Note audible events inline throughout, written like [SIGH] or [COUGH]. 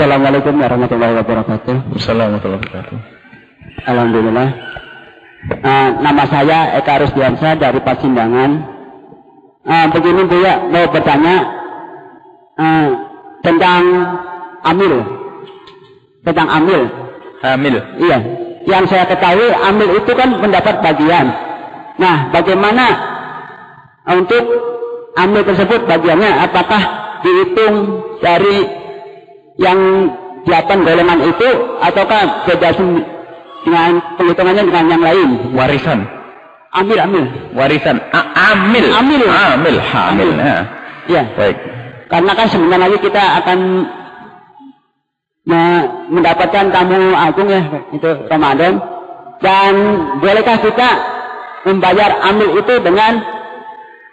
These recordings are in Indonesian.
Assalamualaikum warahmatullahi wabarakatuh. Assalamualaikum warahmatullahi wabarakatuh. Alhamdulillah. Uh, nama saya Eka Rusdiansa dari Pasindangan. Uh, begini Bu ya, mau bertanya uh, tentang amil. Tentang amil. Amil. Iya. Yang saya ketahui amil itu kan mendapat bagian. Nah, bagaimana untuk amil tersebut bagiannya? Apakah dihitung dari yang delapan golongan itu ataukah beda dengan penghitungannya dengan yang lain? Warisan. Amil, amil. Warisan. A amil. Amil. Amil. Hamil. Nah. Iya. Baik. Karena kan sebentar lagi kita akan mendapatkan tamu agung ya itu Ramadan dan bolehkah kita membayar amil itu dengan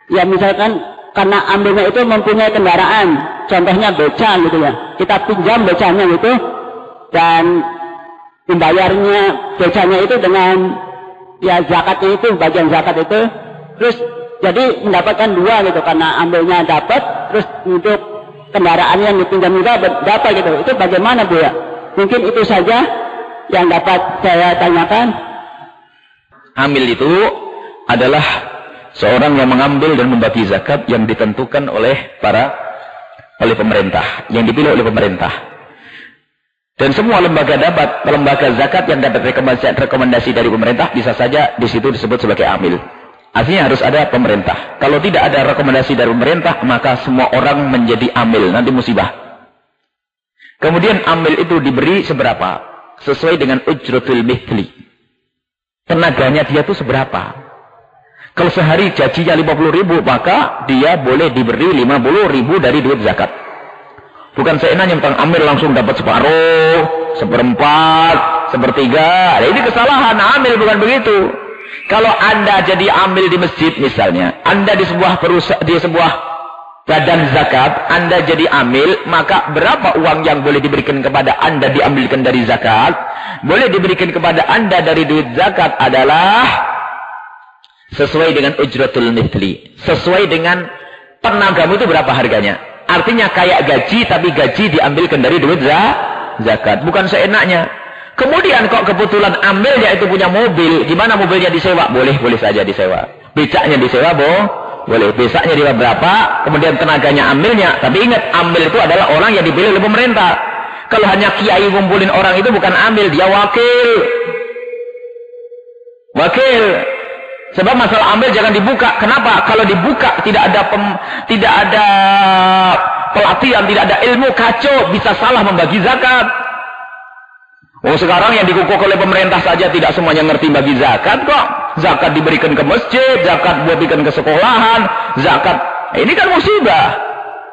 ya misalkan karena ambilnya itu mempunyai kendaraan contohnya beca gitu ya kita pinjam becanya gitu dan membayarnya becanya itu dengan ya zakatnya itu bagian zakat itu terus jadi mendapatkan dua gitu karena ambilnya dapat terus untuk kendaraan yang dipinjam juga dapat gitu. Itu bagaimana Bu ya? Mungkin itu saja yang dapat saya tanyakan. Amil itu adalah seorang yang mengambil dan membagi zakat yang ditentukan oleh para oleh pemerintah, yang dipilih oleh pemerintah. Dan semua lembaga dapat lembaga zakat yang dapat rekomendasi, dari pemerintah bisa saja di situ disebut sebagai amil. Artinya harus ada pemerintah. Kalau tidak ada rekomendasi dari pemerintah, maka semua orang menjadi amil. Nanti musibah. Kemudian amil itu diberi seberapa? Sesuai dengan ujratul mithli. Tenaganya dia itu seberapa? Kalau sehari gajinya 50 ribu, maka dia boleh diberi 50 ribu dari duit zakat. Bukan seenaknya tentang amil langsung dapat separuh, seperempat, sepertiga. Nah, ini kesalahan. Amil bukan begitu. Kalau Anda jadi ambil di masjid misalnya, Anda di sebuah perusahaan di sebuah badan zakat, Anda jadi amil, maka berapa uang yang boleh diberikan kepada Anda diambilkan dari zakat? Boleh diberikan kepada Anda dari duit zakat adalah sesuai dengan ujratul mithli, sesuai dengan tenagamu itu berapa harganya. Artinya kayak gaji tapi gaji diambilkan dari duit zakat, bukan seenaknya. Kemudian kok kebetulan ambilnya itu punya mobil. Gimana mobilnya disewa? Boleh, boleh saja disewa. Becaknya disewa, boh. Boleh. Besaknya dia berapa? Kemudian tenaganya ambilnya. Tapi ingat, ambil itu adalah orang yang dipilih oleh pemerintah. Kalau hanya kiai ngumpulin orang itu bukan ambil. Dia wakil. Wakil. Sebab masalah ambil jangan dibuka. Kenapa? Kalau dibuka tidak ada pem, tidak ada pelatihan, tidak ada ilmu kacau, bisa salah membagi zakat. Oh sekarang yang dikukuh oleh pemerintah saja tidak semuanya ngerti bagi zakat kok. Zakat diberikan ke masjid, zakat diberikan ke sekolahan, zakat. Ini kan musibah.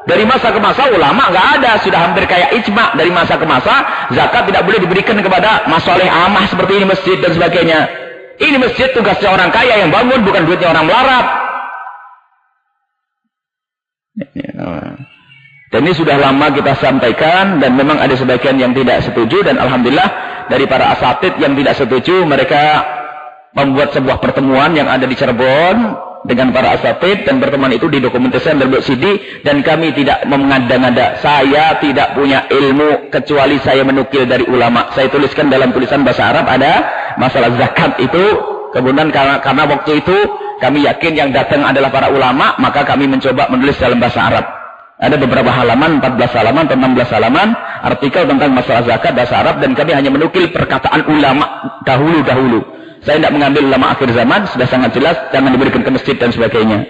Dari masa ke masa ulama nggak ada, sudah hampir kayak ijma dari masa ke masa zakat tidak boleh diberikan kepada masalah amah seperti ini masjid dan sebagainya. Ini masjid tugasnya orang kaya yang bangun bukan duitnya orang melarat. Dan ini sudah lama kita sampaikan dan memang ada sebagian yang tidak setuju dan alhamdulillah dari para asatid yang tidak setuju mereka membuat sebuah pertemuan yang ada di Cirebon dengan para asatid dan pertemuan itu didokumentasikan berbentuk CD dan kami tidak mengada-ngada. Saya tidak punya ilmu kecuali saya menukil dari ulama. Saya tuliskan dalam tulisan bahasa Arab ada masalah zakat itu kemudian karena, karena waktu itu kami yakin yang datang adalah para ulama maka kami mencoba menulis dalam bahasa Arab. Ada beberapa halaman, 14 halaman atau 16 halaman, artikel tentang masalah zakat bahasa Arab dan kami hanya menukil perkataan ulama dahulu-dahulu. Saya tidak mengambil ulama akhir zaman, sudah sangat jelas, jangan diberikan ke masjid dan sebagainya.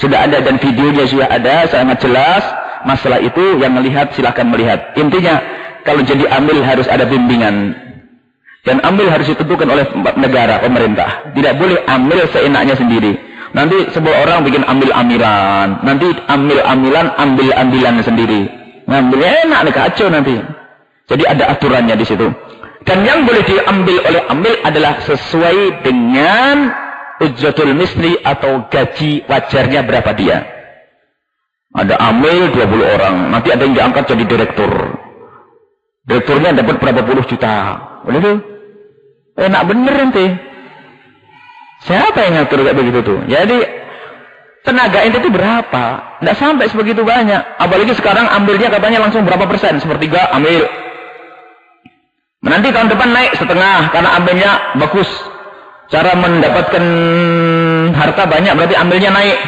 Sudah ada dan videonya sudah ada, sangat jelas. Masalah itu yang melihat silahkan melihat. Intinya, kalau jadi ambil harus ada bimbingan. Dan ambil harus ditentukan oleh negara, pemerintah. Tidak boleh ambil seenaknya sendiri. Nanti sebuah orang bikin ambil-amilan. Nanti ambil-amilan, ambil-ambilan sendiri. Ngambil enak nih kacau nanti. Jadi ada aturannya di situ. Dan yang boleh diambil oleh ambil adalah sesuai dengan ujratul misli atau gaji wajarnya berapa dia. Ada ambil 20 orang. Nanti ada yang diangkat jadi direktur. Direkturnya dapat berapa puluh juta. Boleh tuh? Enak bener nanti. Siapa yang ngatur kayak begitu tuh? Jadi Tenaga ente itu berapa? Tidak sampai sebegitu banyak. Apalagi sekarang ambilnya katanya langsung berapa persen? Sepertiga ambil. Nanti tahun depan naik setengah karena ambilnya bagus. Cara mendapatkan harta banyak berarti ambilnya naik.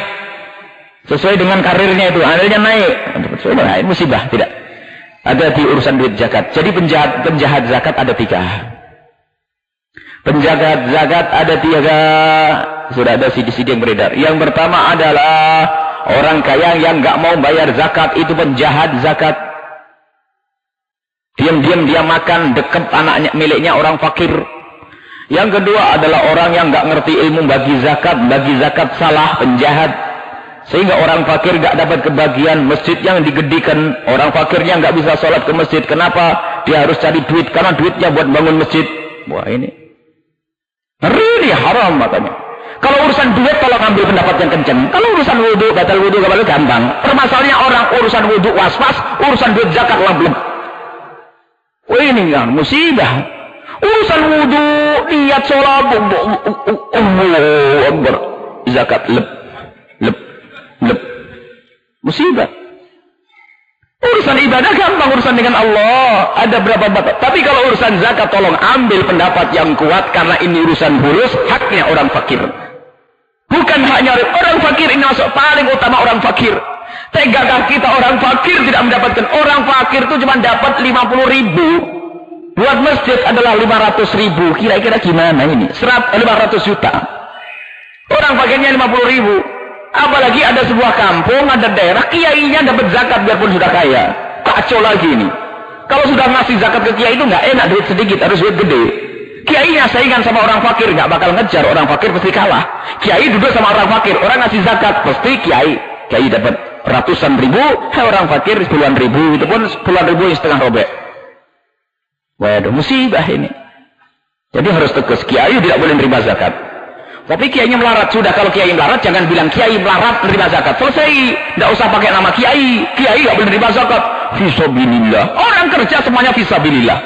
Sesuai dengan karirnya itu, ambilnya naik. Sesuai dengan musibah, tidak. Ada di urusan duit zakat. Jadi penjahat, penjahat zakat ada tiga. Penjaga zakat ada tiga. Sudah ada CD-CD yang beredar. Yang pertama adalah orang kaya yang nggak mau bayar zakat. Itu penjahat zakat. Diam-diam dia makan dekat anaknya miliknya orang fakir. Yang kedua adalah orang yang nggak ngerti ilmu bagi zakat. Bagi zakat salah penjahat. Sehingga orang fakir nggak dapat kebagian masjid yang digedikan. Orang fakirnya nggak bisa sholat ke masjid. Kenapa? Dia harus cari duit. Karena duitnya buat bangun masjid. Wah ini Ngeri haram makanya. Kalau urusan duit kalau ngambil pendapat yang kenceng. Kalau urusan wudhu, batal wudhu, batal gampang. Permasalahannya orang urusan wudhu was-was, urusan duit zakat lablek. Oh ini kan musibah. Urusan wudhu, niat sholat, Akbar. Zakat lep, lep, lep. Musibah. Urusan ibadah gampang urusan dengan Allah. Ada berapa batas. Tapi kalau urusan zakat tolong ambil pendapat yang kuat karena ini urusan bulus haknya orang fakir. Bukan hanya orang fakir ini masuk paling utama orang fakir. Tegakah kita orang fakir tidak mendapatkan orang fakir itu cuma dapat 50 ribu. Buat masjid adalah 500 ribu. Kira-kira gimana ini? 100, 500 juta. Orang fakirnya 50 ribu. Apalagi ada sebuah kampung, ada daerah, kiainya dapat zakat biarpun sudah kaya. Kacau lagi ini. Kalau sudah ngasih zakat ke kiai itu nggak enak, duit sedikit, harus duit gede. Kiainya saingan sama orang fakir, nggak bakal ngejar, orang fakir pasti kalah. Kiai duduk sama orang fakir, orang ngasih zakat, pasti kiai. Kiai dapat ratusan ribu, orang fakir puluhan ribu, itu pun puluhan ribu yang setengah robek. Waduh, musibah ini. Jadi harus tegas, kiai tidak boleh menerima zakat. Tapi kiainya melarat. Sudah kalau kiai melarat, jangan bilang kiai melarat menerima zakat. Selesai. Tidak usah pakai nama kiai. Kiai tidak boleh menerima zakat. Fisabilillah. Orang kerja semuanya fisabilillah.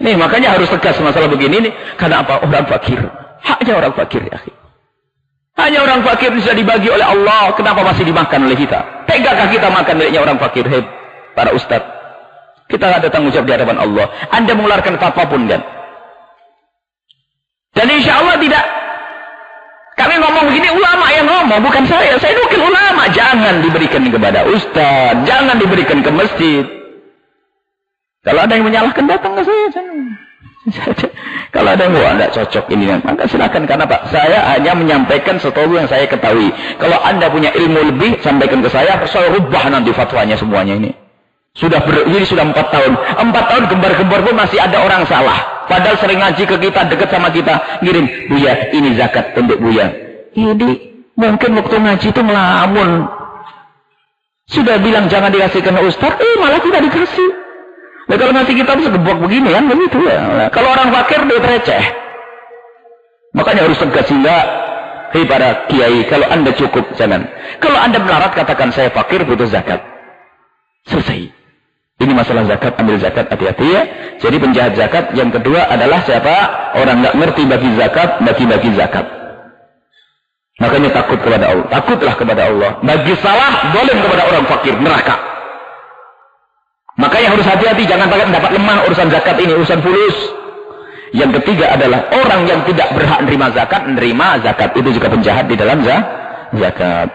Nih makanya harus tegas masalah begini nih. Karena apa? Orang fakir. Haknya orang fakir ya. Hanya orang fakir bisa dibagi oleh Allah. Kenapa masih dimakan oleh kita? Tegakah kita makan miliknya orang fakir? Hei, para ustadz. Kita ada tanggung jawab di hadapan Allah. Anda mengeluarkan apa pun kan? Dan insya Allah tidak. Kami ngomong begini, ulama yang ngomong, bukan saya. Saya nukil ulama. Jangan diberikan kepada ustaz. Jangan diberikan ke masjid. Kalau ada yang menyalahkan, datang ke saya. [LAUGHS] Kalau ada yang wah tidak cocok ini, maka silakan karena Pak saya hanya menyampaikan sesuatu yang saya ketahui. Kalau anda punya ilmu lebih, sampaikan ke saya, saya rubah nanti fatwanya semuanya ini. Sudah ber, ini sudah empat tahun. Empat tahun gembar-gembar pun masih ada orang salah. Padahal sering ngaji ke kita, dekat sama kita. Ngirim, Buya, ini zakat untuk Buya. Ini mungkin waktu ngaji itu melamun. Sudah bilang jangan dikasihkan Ustaz, eh malah tidak dikasih. Nah, kalau nanti kita bisa gebok begini kan, begitu ya. Nah, kalau orang fakir dia receh. Makanya harus tegas sehingga Hei para kiai, kalau anda cukup, jangan. Kalau anda melarat, katakan saya fakir, butuh zakat. Selesai. Ini masalah zakat, ambil zakat, hati-hati ya. Jadi penjahat zakat yang kedua adalah siapa? Orang nggak ngerti bagi zakat, bagi-bagi zakat. Makanya takut kepada Allah. Takutlah kepada Allah. Bagi salah, boleh kepada orang fakir, neraka. Makanya harus hati-hati, jangan pakai dapat lemah urusan zakat ini, urusan fulus. Yang ketiga adalah orang yang tidak berhak menerima zakat, menerima zakat. Itu juga penjahat di dalam zakat.